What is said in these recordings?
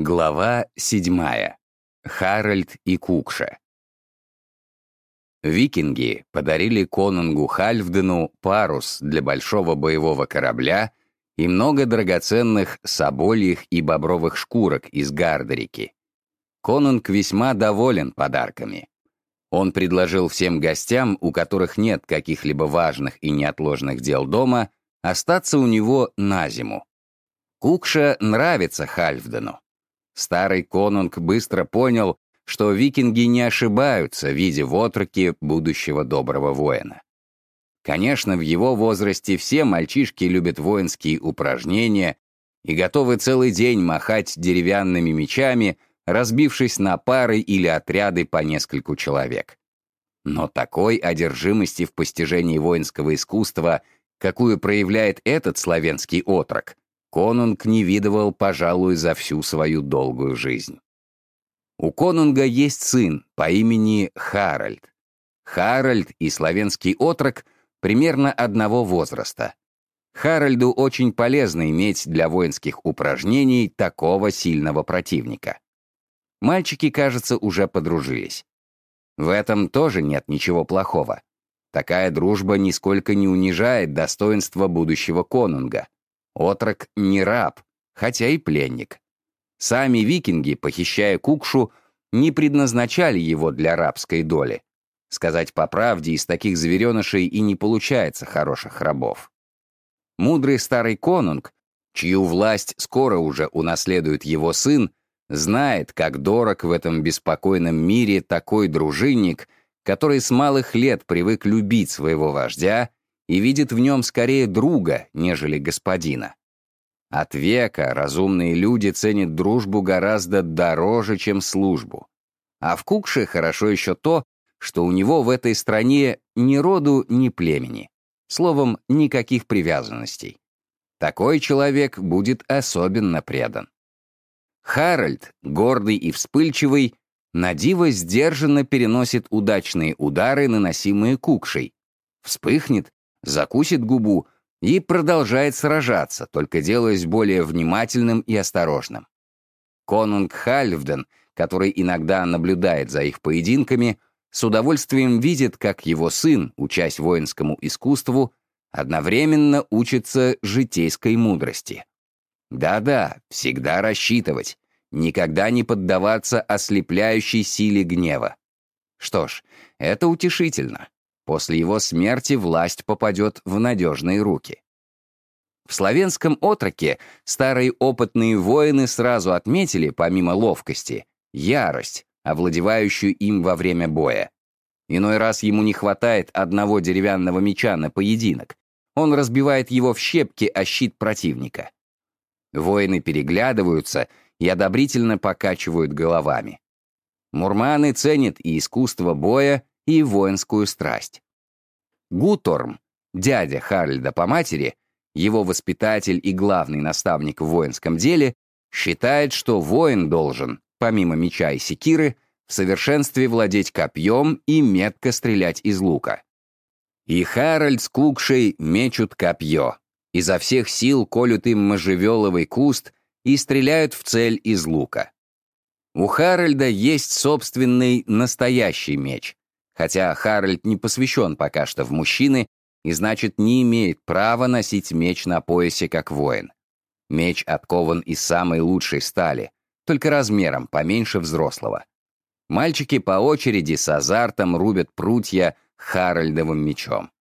Глава седьмая. Харальд и Кукша. Викинги подарили конунгу Хальфдену парус для большого боевого корабля и много драгоценных собольих и бобровых шкурок из Гардерики. Конунг весьма доволен подарками. Он предложил всем гостям, у которых нет каких-либо важных и неотложных дел дома, остаться у него на зиму. Кукша нравится Хальфдену. Старый конунг быстро понял, что викинги не ошибаются, видя в отроке будущего доброго воина. Конечно, в его возрасте все мальчишки любят воинские упражнения и готовы целый день махать деревянными мечами, разбившись на пары или отряды по нескольку человек. Но такой одержимости в постижении воинского искусства, какую проявляет этот славянский отрок, конунг не видывал, пожалуй, за всю свою долгую жизнь. У конунга есть сын по имени Харальд. Харальд и славянский отрок примерно одного возраста. Харальду очень полезно иметь для воинских упражнений такого сильного противника. Мальчики, кажется, уже подружились. В этом тоже нет ничего плохого. Такая дружба нисколько не унижает достоинства будущего конунга. Отрок не раб, хотя и пленник. Сами викинги, похищая Кукшу, не предназначали его для рабской доли. Сказать по правде, из таких зверенышей и не получается хороших рабов. Мудрый старый конунг, чью власть скоро уже унаследует его сын, знает, как дорог в этом беспокойном мире такой дружинник, который с малых лет привык любить своего вождя и видит в нем скорее друга, нежели господина. От века разумные люди ценят дружбу гораздо дороже, чем службу. А в Кукше хорошо еще то, что у него в этой стране ни роду, ни племени. Словом, никаких привязанностей. Такой человек будет особенно предан. Харальд, гордый и вспыльчивый, на диво сдержанно переносит удачные удары, наносимые кукшей. Вспыхнет, закусит губу и продолжает сражаться, только делаясь более внимательным и осторожным. Конунг Хальфден, который иногда наблюдает за их поединками, с удовольствием видит, как его сын, учась воинскому искусству, одновременно учится житейской мудрости. Да-да, всегда рассчитывать, никогда не поддаваться ослепляющей силе гнева. Что ж, это утешительно. После его смерти власть попадет в надежные руки. В славянском отроке старые опытные воины сразу отметили, помимо ловкости, ярость, овладевающую им во время боя. Иной раз ему не хватает одного деревянного меча на поединок. Он разбивает его в щепки о щит противника. Воины переглядываются и одобрительно покачивают головами. Мурманы ценят и искусство боя, и воинскую страсть. Гуторм, дядя Харльда по матери, его воспитатель и главный наставник в воинском деле, считает, что воин должен, помимо меча и секиры, в совершенстве владеть копьем и метко стрелять из лука. И Харальд с Кукшей мечут копье, изо всех сил колют им можжевеловый куст и стреляют в цель из лука. У Харальда есть собственный настоящий меч, хотя Харальд не посвящен пока что в мужчины и, значит, не имеет права носить меч на поясе как воин. Меч откован из самой лучшей стали, только размером поменьше взрослого. Мальчики по очереди с азартом рубят прутья Харальдовым мечом.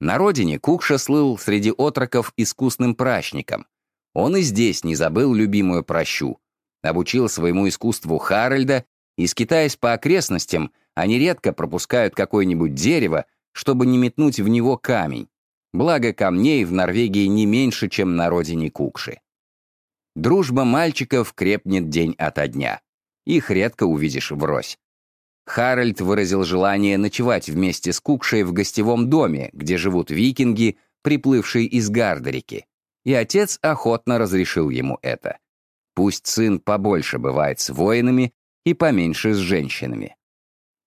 На родине Кукша слыл среди отроков искусным прачником. Он и здесь не забыл любимую прощу. Обучил своему искусству Харальда, и, скитаясь по окрестностям, они редко пропускают какое-нибудь дерево, чтобы не метнуть в него камень. Благо камней в Норвегии не меньше, чем на родине Кукши. Дружба мальчиков крепнет день ото дня. Их редко увидишь врозь. Харальд выразил желание ночевать вместе с Кукшей в гостевом доме, где живут викинги, приплывшие из Гардерики, и отец охотно разрешил ему это. Пусть сын побольше бывает с воинами и поменьше с женщинами.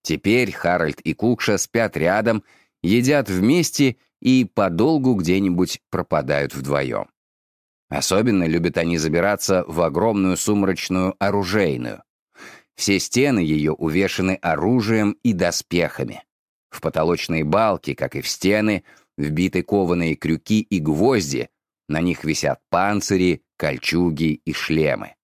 Теперь Харальд и Кукша спят рядом, едят вместе и подолгу где-нибудь пропадают вдвоем. Особенно любят они забираться в огромную сумрачную оружейную. Все стены ее увешаны оружием и доспехами. В потолочные балки, как и в стены, вбиты кованые крюки и гвозди, на них висят панцири, кольчуги и шлемы.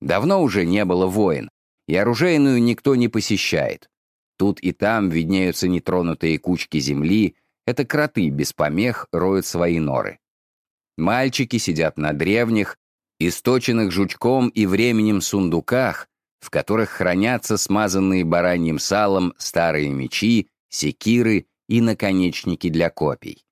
Давно уже не было войн, и оружейную никто не посещает. Тут и там виднеются нетронутые кучки земли, это кроты без помех роют свои норы. Мальчики сидят на древних, источенных жучком и временем сундуках, в которых хранятся смазанные бараньим салом старые мечи, секиры и наконечники для копий.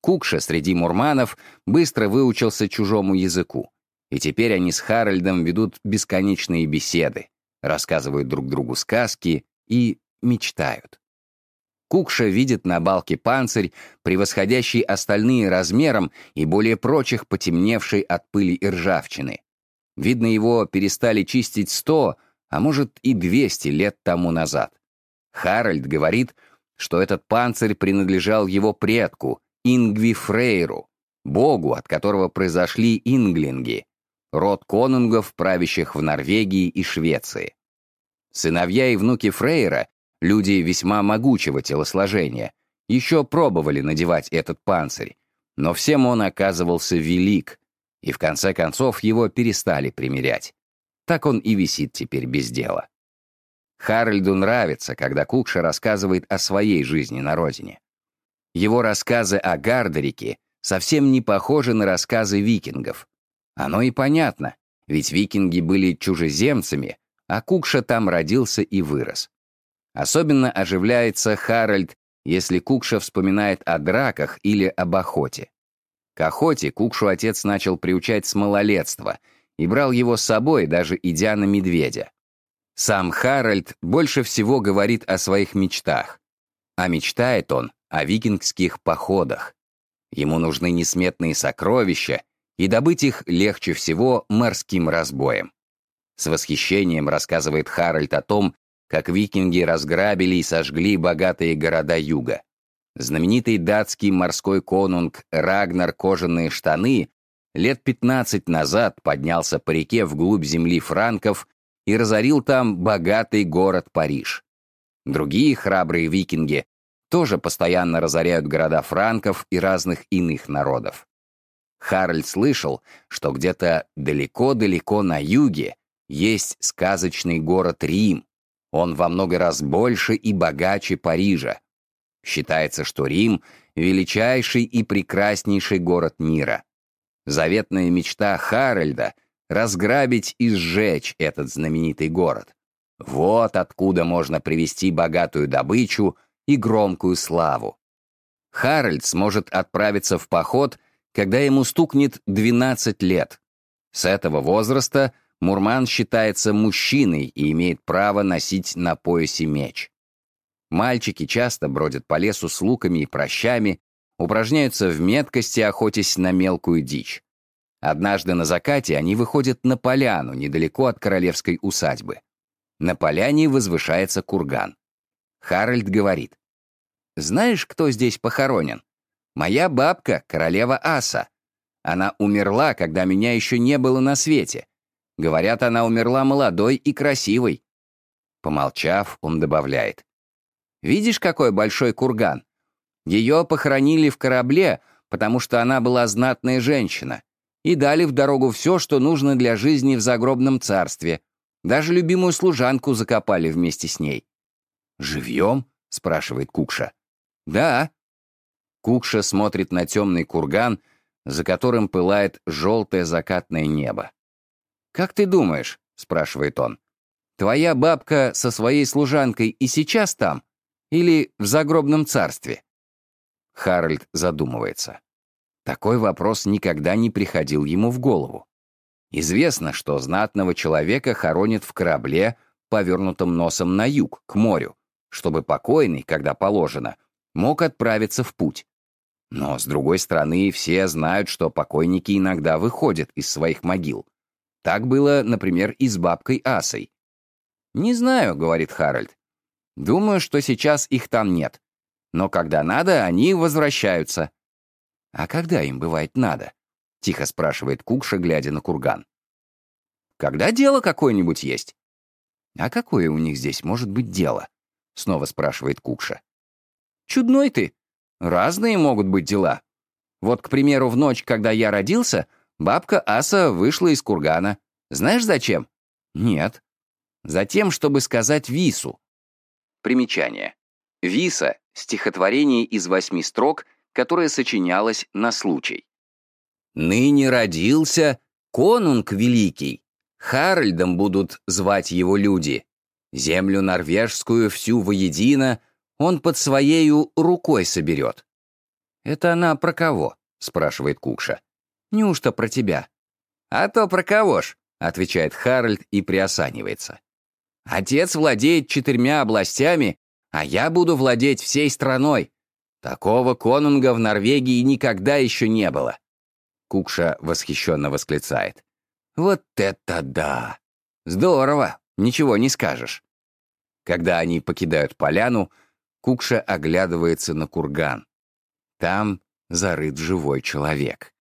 Кукша среди мурманов быстро выучился чужому языку, и теперь они с Харальдом ведут бесконечные беседы, рассказывают друг другу сказки и мечтают. Кукша видит на балке панцирь, превосходящий остальные размером и более прочих потемневший от пыли и ржавчины. Видно, его перестали чистить сто, а может и двести лет тому назад. Харальд говорит, что этот панцирь принадлежал его предку, Ингви Фрейру, богу, от которого произошли инглинги, род конунгов, правящих в Норвегии и Швеции. Сыновья и внуки Фрейра, люди весьма могучего телосложения, еще пробовали надевать этот панцирь, но всем он оказывался велик, и в конце концов его перестали примерять. Так он и висит теперь без дела. Харальду нравится, когда Кукша рассказывает о своей жизни на родине. Его рассказы о Гардерике совсем не похожи на рассказы викингов. Оно и понятно, ведь викинги были чужеземцами, а Кукша там родился и вырос. Особенно оживляется Харальд, если Кукша вспоминает о драках или об охоте. К охоте Кукшу отец начал приучать с малолетства и брал его с собой, даже идя на медведя. Сам Харальд больше всего говорит о своих мечтах. А мечтает он о викингских походах. Ему нужны несметные сокровища, и добыть их легче всего морским разбоем. С восхищением рассказывает Харальд о том, как викинги разграбили и сожгли богатые города юга. Знаменитый датский морской конунг Рагнар Кожаные штаны лет 15 назад поднялся по реке вглубь земли франков и разорил там богатый город Париж. Другие храбрые викинги тоже постоянно разоряют города франков и разных иных народов. Харальд слышал, что где-то далеко-далеко на юге есть сказочный город Рим. Он во много раз больше и богаче Парижа. Считается, что Рим — величайший и прекраснейший город мира. Заветная мечта Харальда разграбить и сжечь этот знаменитый город. Вот откуда можно привести богатую добычу и громкую славу. Харальд сможет отправиться в поход, когда ему стукнет 12 лет. С этого возраста Мурман считается мужчиной и имеет право носить на поясе меч. Мальчики часто бродят по лесу с луками и прощами, упражняются в меткости, охотясь на мелкую дичь. Однажды на закате они выходят на поляну, недалеко от королевской усадьбы. На поляне возвышается курган. Харальд говорит, «Знаешь, кто здесь похоронен? Моя бабка, королева Аса. Она умерла, когда меня еще не было на свете. Говорят, она умерла молодой и красивой». Помолчав, он добавляет, «Видишь, какой большой курган? Ее похоронили в корабле, потому что она была знатная женщина и дали в дорогу все, что нужно для жизни в загробном царстве. Даже любимую служанку закопали вместе с ней. «Живьем?» — спрашивает Кукша. «Да». Кукша смотрит на темный курган, за которым пылает желтое закатное небо. «Как ты думаешь?» — спрашивает он. «Твоя бабка со своей служанкой и сейчас там? Или в загробном царстве?» Харальд задумывается. Такой вопрос никогда не приходил ему в голову. Известно, что знатного человека хоронят в корабле, повернутом носом на юг, к морю, чтобы покойный, когда положено, мог отправиться в путь. Но, с другой стороны, все знают, что покойники иногда выходят из своих могил. Так было, например, и с бабкой Асой. «Не знаю», — говорит Харальд. «Думаю, что сейчас их там нет. Но когда надо, они возвращаются. А когда им бывает надо? Тихо спрашивает Кукша, глядя на курган. Когда дело какое-нибудь есть? А какое у них здесь может быть дело? Снова спрашивает Кукша. Чудной ты. Разные могут быть дела. Вот, к примеру, в ночь, когда я родился, бабка Аса вышла из кургана. Знаешь, зачем? Нет. Затем, чтобы сказать Вису. Примечание. Виса — стихотворение из восьми строк, которое сочинялось на случай. «Ныне родился конунг великий, Харальдом будут звать его люди. Землю норвежскую всю воедино он под своею рукой соберет». «Это она про кого?» — спрашивает Кукша. «Неужто про тебя?» «А то про кого ж?» — отвечает Харальд и приосанивается. «Отец владеет четырьмя областями, а я буду владеть всей страной. Такого конунга в Норвегии никогда еще не было. Кукша восхищенно восклицает. Вот это да! Здорово, ничего не скажешь. Когда они покидают поляну, Кукша оглядывается на курган. Там зарыт живой человек.